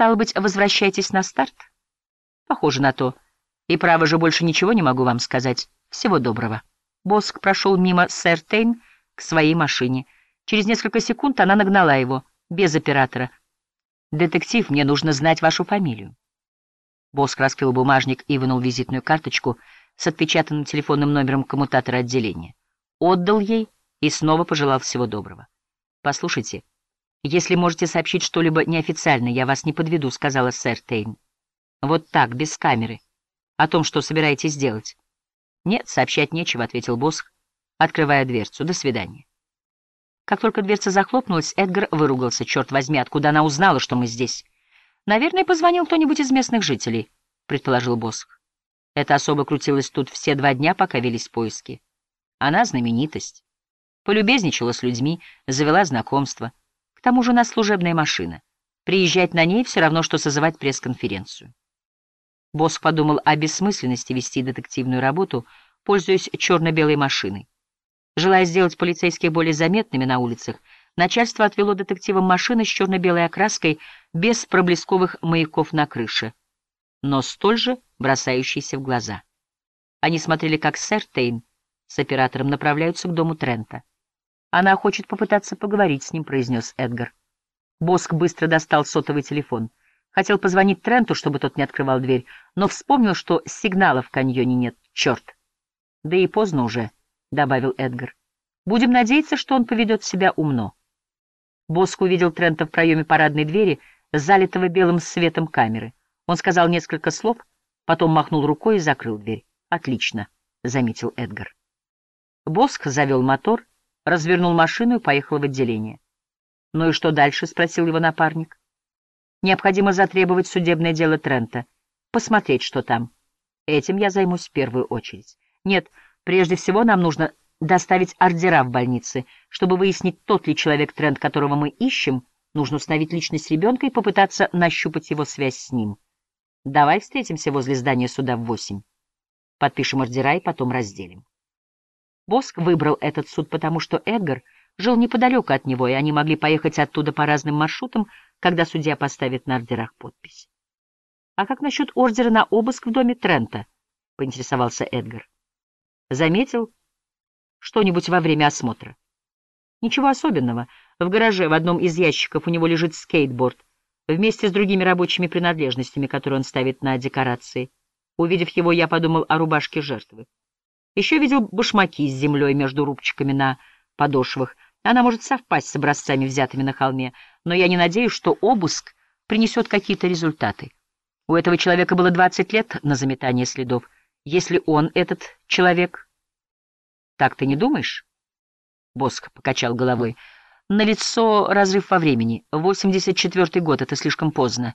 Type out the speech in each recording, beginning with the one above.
Стало быть, возвращайтесь на старт? Похоже на то. И право же больше ничего не могу вам сказать. Всего доброго. Боск прошел мимо сэр Тейн к своей машине. Через несколько секунд она нагнала его, без оператора. «Детектив, мне нужно знать вашу фамилию». Боск раскрыл бумажник и вынул визитную карточку с отпечатанным телефонным номером коммутатора отделения. Отдал ей и снова пожелал всего доброго. «Послушайте, если можете сообщить что-либо неофициально, я вас не подведу», — сказала сэр Тейн. «Вот так, без камеры. О том, что собираетесь делать». «Нет, сообщать нечего», — ответил Босх, открывая дверцу. «До свидания». Как только дверца захлопнулась, Эдгар выругался. «Черт возьми, откуда она узнала, что мы здесь?» «Наверное, позвонил кто-нибудь из местных жителей», — предположил Босх. Эта особа крутилась тут все два дня, пока велись поиски. Она знаменитость. Полюбезничала с людьми, завела знакомство. К тому же у нас служебная машина. Приезжать на ней все равно, что созывать пресс-конференцию. Босс подумал о бессмысленности вести детективную работу, пользуясь черно-белой машиной. Желая сделать полицейских более заметными на улицах, начальство отвело детективам машины с черно-белой окраской без проблесковых маяков на крыше, но столь же бросающиеся в глаза. Они смотрели, как сэр Тейн с оператором направляются к дому Трента. «Она хочет попытаться поговорить с ним», — произнес Эдгар. Боск быстро достал сотовый телефон. Хотел позвонить Тренту, чтобы тот не открывал дверь, но вспомнил, что сигнала в каньоне нет. Черт! Да и поздно уже, — добавил Эдгар. Будем надеяться, что он поведет себя умно. Боск увидел Трента в проеме парадной двери, залитого белым светом камеры. Он сказал несколько слов, потом махнул рукой и закрыл дверь. «Отлично», — заметил Эдгар. Боск завел мотор, развернул машину и поехал в отделение. «Ну и что дальше?» — спросил его напарник. Необходимо затребовать судебное дело Трента, посмотреть, что там. Этим я займусь в первую очередь. Нет, прежде всего нам нужно доставить ордера в больнице. Чтобы выяснить, тот ли человек Трент, которого мы ищем, нужно установить личность ребенка и попытаться нащупать его связь с ним. Давай встретимся возле здания суда в восемь. Подпишем ордера и потом разделим. Боск выбрал этот суд, потому что Эдгар жил неподалеку от него, и они могли поехать оттуда по разным маршрутам, когда судья поставит на ордерах подпись. — А как насчет ордера на обыск в доме Трента? — поинтересовался Эдгар. — Заметил что-нибудь во время осмотра? — Ничего особенного. В гараже в одном из ящиков у него лежит скейтборд вместе с другими рабочими принадлежностями, которые он ставит на декорации. Увидев его, я подумал о рубашке жертвы. Еще видел башмаки с землей между рубчиками на подошвах — она может совпасть с образцами, взятыми на холме, но я не надеюсь, что обыск принесет какие-то результаты. У этого человека было 20 лет на заметание следов. Если он этот человек... Так ты не думаешь? Боск покачал головой. На лицо разрыв во времени. 84 год — это слишком поздно.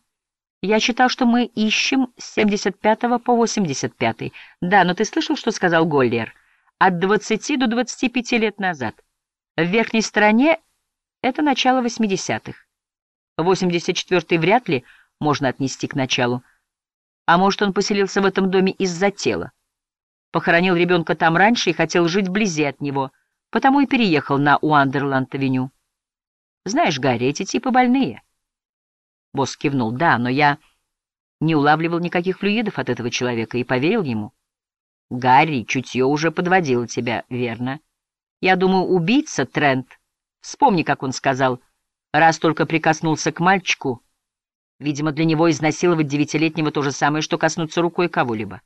Я считал, что мы ищем с 75 по 85. Да, но ты слышал, что сказал Голлиер? От 20 до 25 лет назад. В верхней стороне это начало 80-х. 84-й вряд ли можно отнести к началу. А может, он поселился в этом доме из-за тела. Похоронил ребенка там раньше и хотел жить вблизи от него, потому и переехал на Уандерланд-авеню. Знаешь, Гарри, эти типы больные. Босс кивнул. Да, но я не улавливал никаких флюидов от этого человека и поверил ему. Гарри, чутье уже подводило тебя, верно? Я думаю, убийца Трент. Вспомни, как он сказал, раз только прикоснулся к мальчику. Видимо, для него изнасиловать девятилетнего то же самое, что коснуться рукой кого-либо.